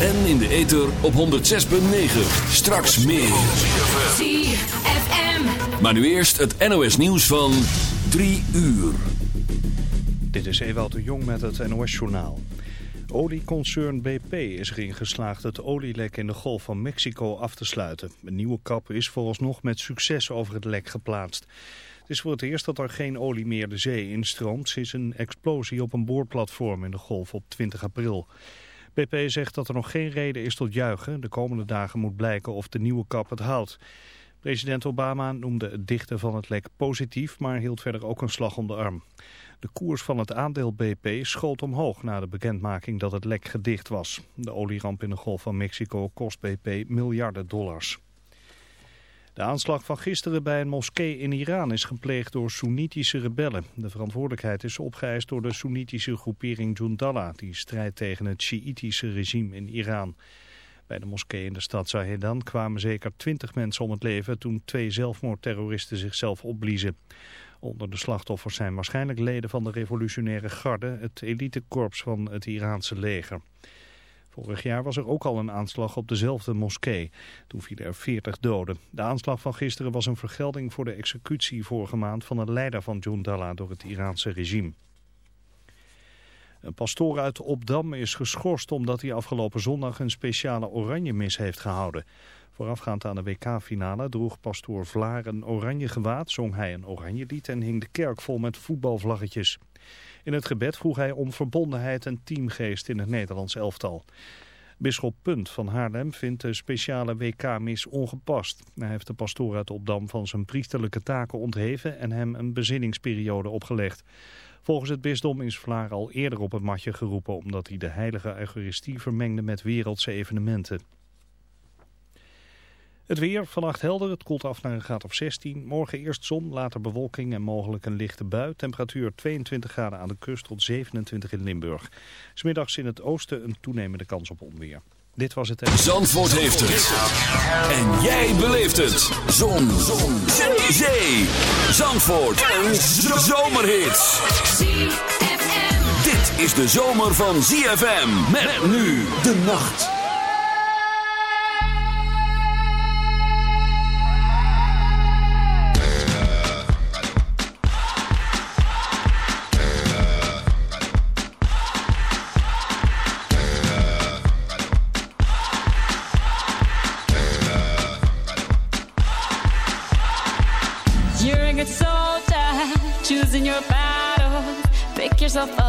En in de ether op 106.9. Straks meer. ZFM. Maar nu eerst het NOS nieuws van 3 uur. Dit is Ewout de Jong met het NOS-journaal. Olieconcern BP is erin geslaagd het olielek in de Golf van Mexico af te sluiten. Een nieuwe kap is vooralsnog met succes over het lek geplaatst. Het is voor het eerst dat er geen olie meer de zee instroomt sinds een explosie op een boorplatform in de Golf op 20 april. BP zegt dat er nog geen reden is tot juichen. De komende dagen moet blijken of de nieuwe kap het houdt. President Obama noemde het dichten van het lek positief, maar hield verder ook een slag om de arm. De koers van het aandeel BP schoot omhoog na de bekendmaking dat het lek gedicht was. De olieramp in de Golf van Mexico kost BP miljarden dollars. De aanslag van gisteren bij een moskee in Iran is gepleegd door Soenitische rebellen. De verantwoordelijkheid is opgeëist door de Soenitische groepering Jundallah, die strijdt tegen het Sjiitische regime in Iran. Bij de moskee in de stad Zahedan kwamen zeker twintig mensen om het leven toen twee zelfmoordterroristen zichzelf opbliezen. Onder de slachtoffers zijn waarschijnlijk leden van de revolutionaire garde, het elitekorps van het Iraanse leger. Vorig jaar was er ook al een aanslag op dezelfde moskee. Toen vielen er 40 doden. De aanslag van gisteren was een vergelding voor de executie vorige maand van een leider van Jundallah door het Iraanse regime. Een pastoor uit Opdam is geschorst omdat hij afgelopen zondag een speciale oranje mis heeft gehouden. Voorafgaand aan de WK-finale droeg pastoor Vlaar een oranje gewaad, zong hij een oranje lied en hing de kerk vol met voetbalvlaggetjes. In het gebed vroeg hij om verbondenheid en teamgeest in het Nederlands elftal. Bisschop Punt van Haarlem vindt de speciale WK-mis ongepast. Hij heeft de pastoor uit Opdam van zijn priesterlijke taken ontheven en hem een bezinningsperiode opgelegd. Volgens het bisdom is Vlaar al eerder op het matje geroepen omdat hij de heilige eucharistie vermengde met wereldse evenementen. Het weer, vannacht helder, het koelt af naar een graad of 16. Morgen eerst zon, later bewolking en mogelijk een lichte bui. Temperatuur 22 graden aan de kust tot 27 in Limburg. Smiddags in het oosten een toenemende kans op onweer. Dit was het... Zandvoort heeft het. En jij beleeft het. Zon. zon. Zee. Zandvoort. Een zomerhit. Dit is de zomer van ZFM. Met nu de nacht.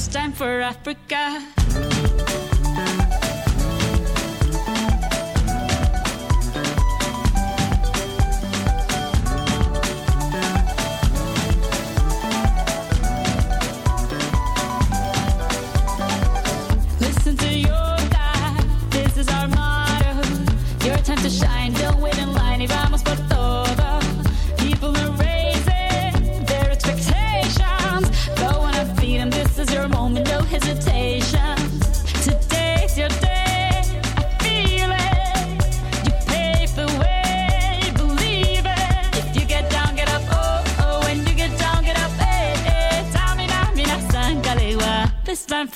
it's time for Africa. Time to shine, don't wait in line, y vamos por todo.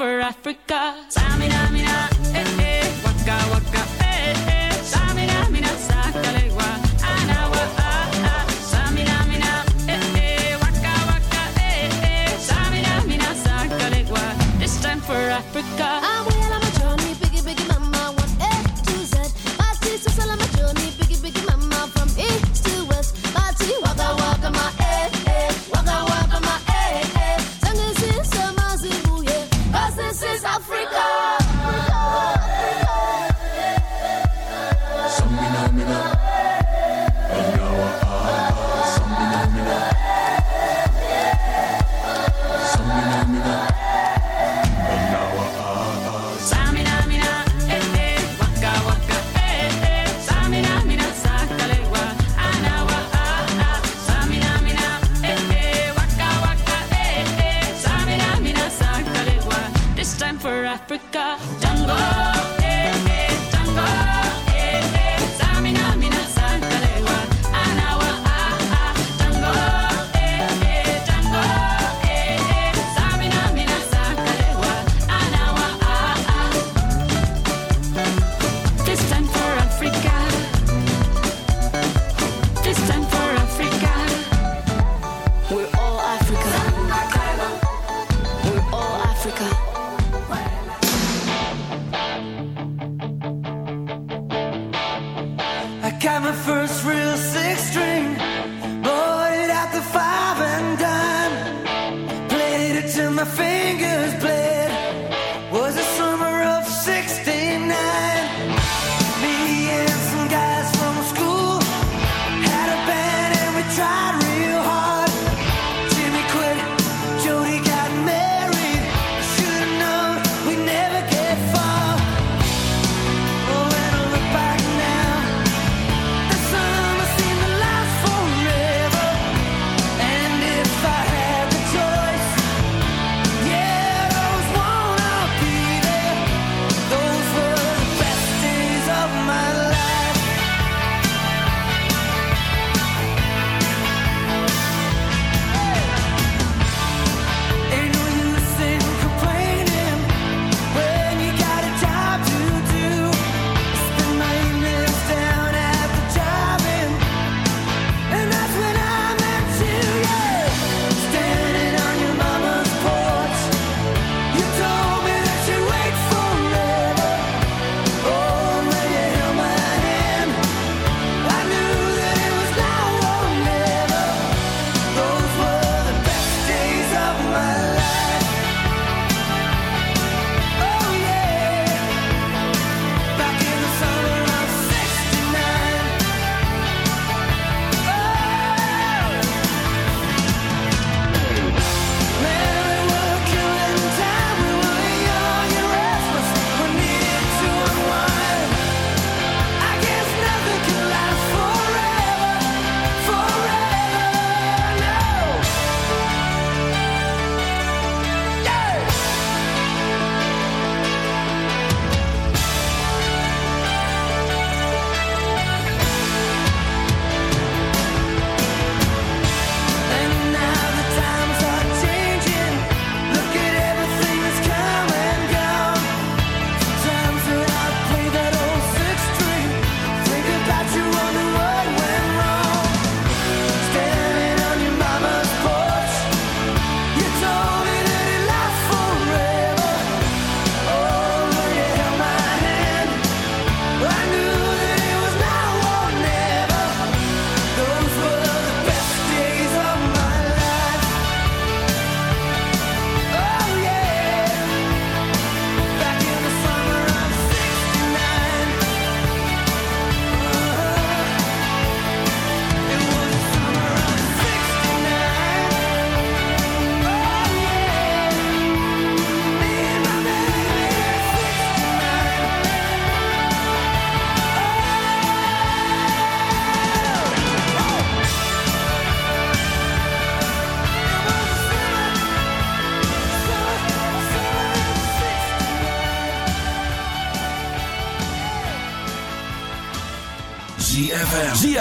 For Africa.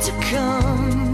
to come.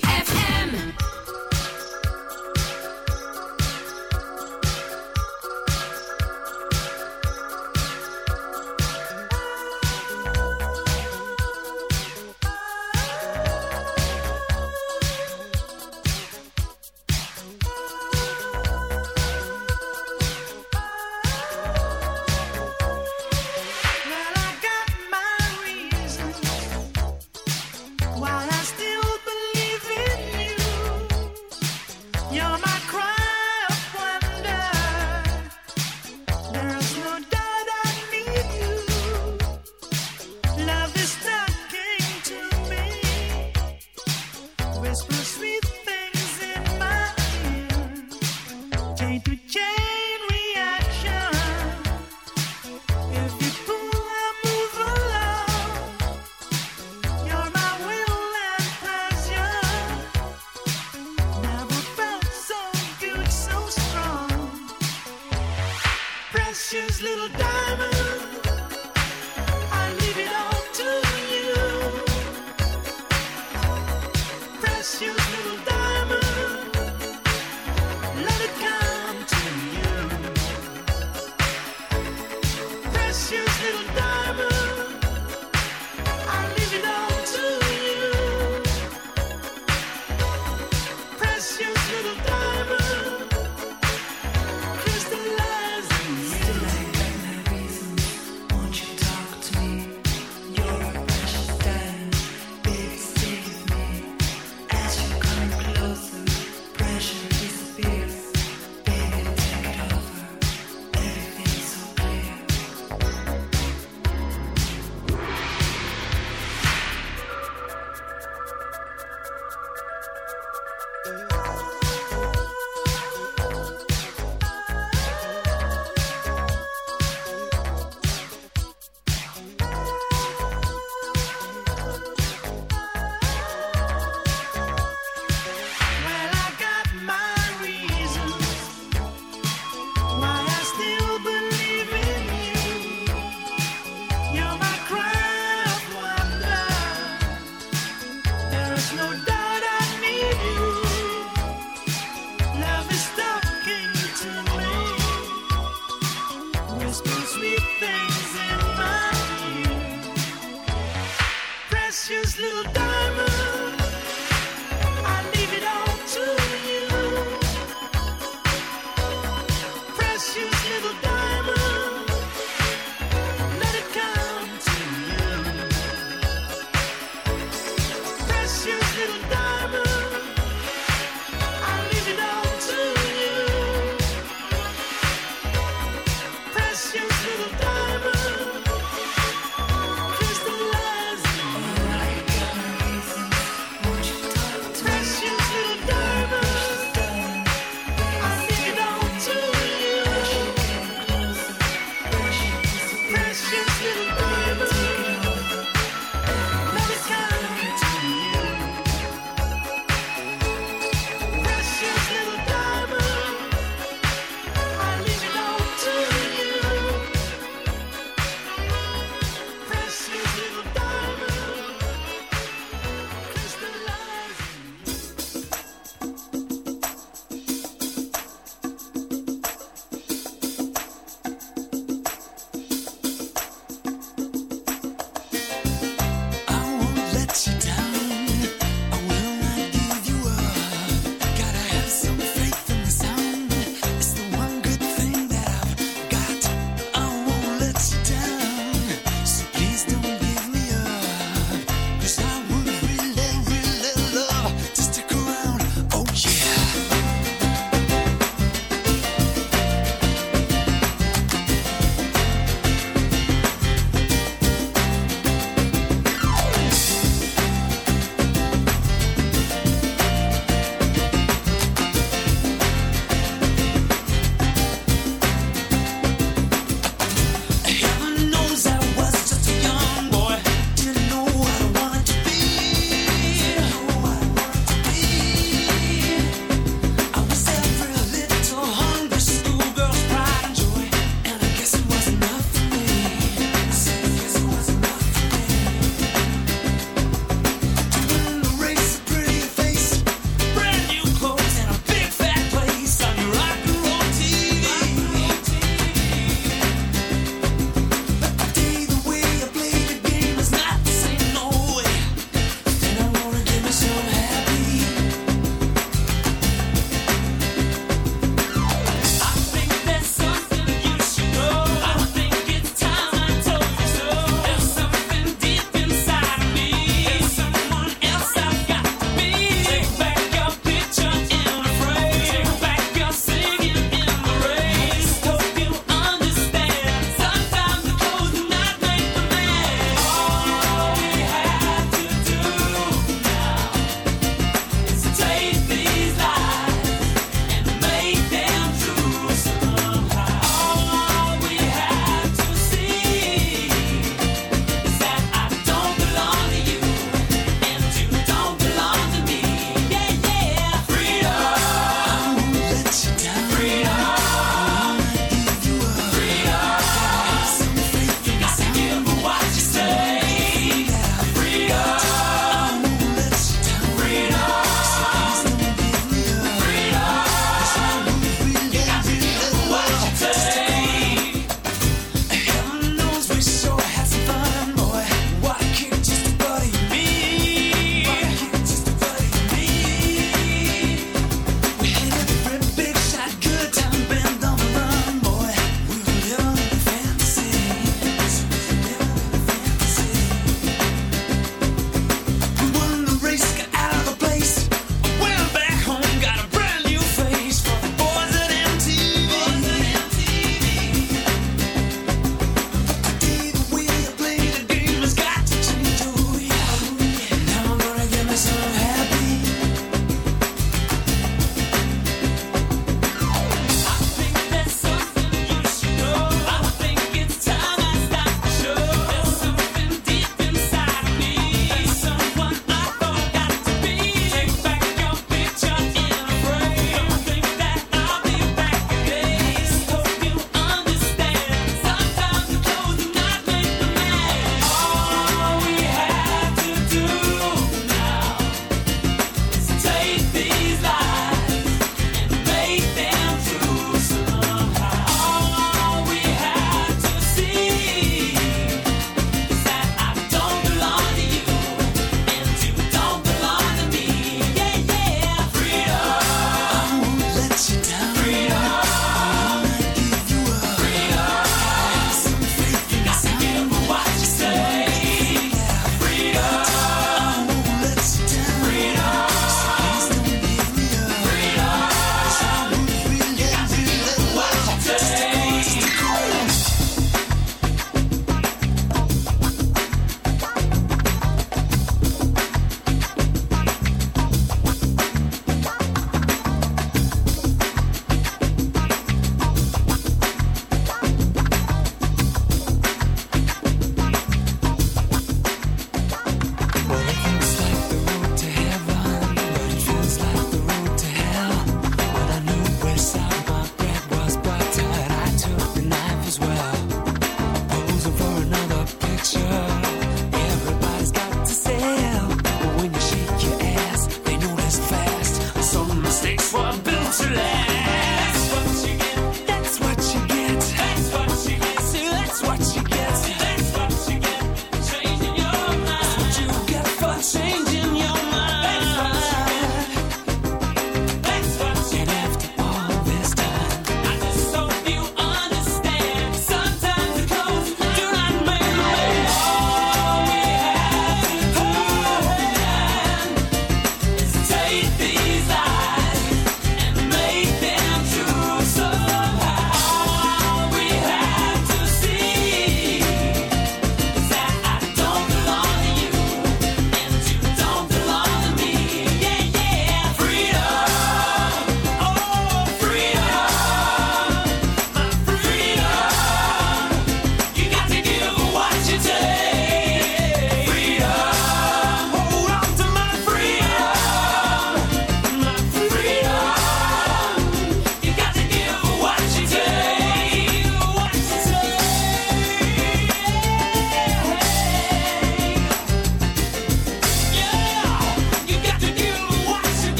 little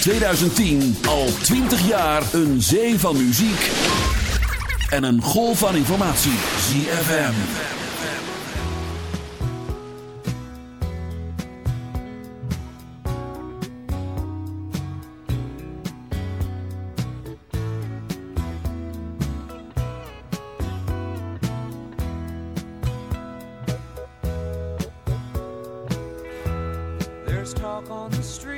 2010 al 20 jaar een zee van muziek en een golf van informatie. ZFM. There's talk on the street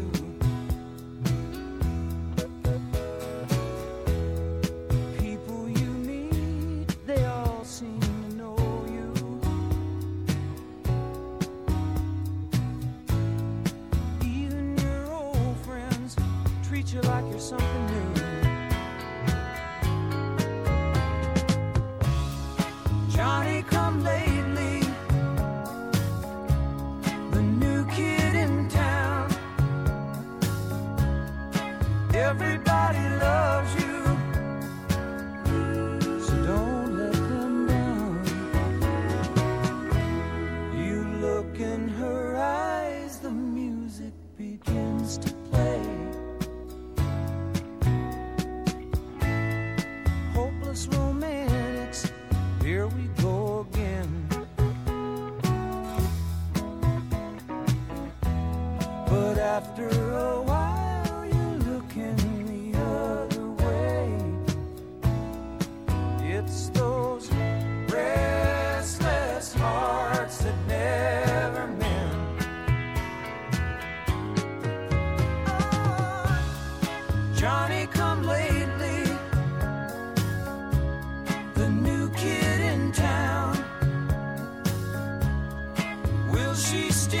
she still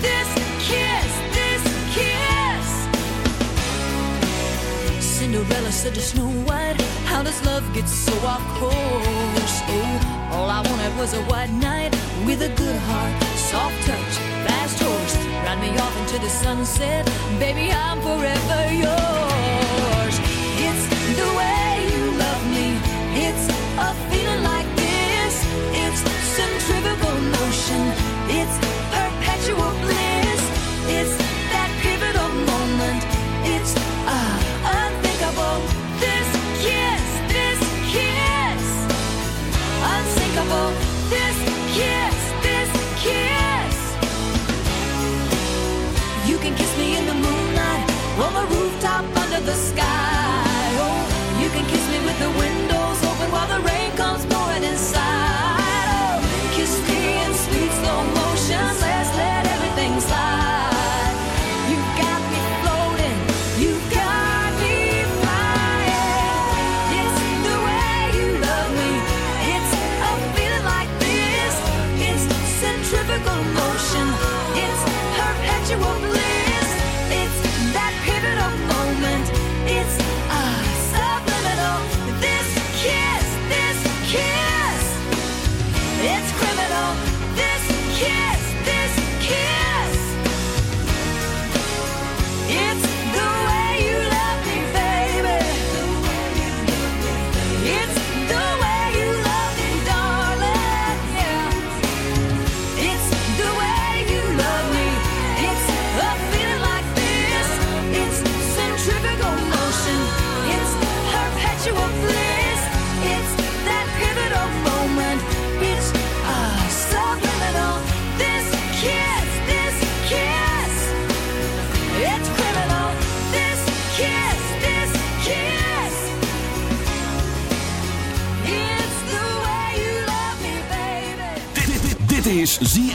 This kiss, this kiss. Cinderella said to Snow White, How does love get so off? Oh, all I wanted was a white knight with a good heart, soft touch, fast horse. Ride me off into the sunset, baby, I'm forever yours.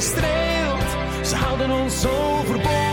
streelt. Ze houden ons zo verbonden.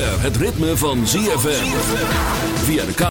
Zover het ritme van ZFM. Via de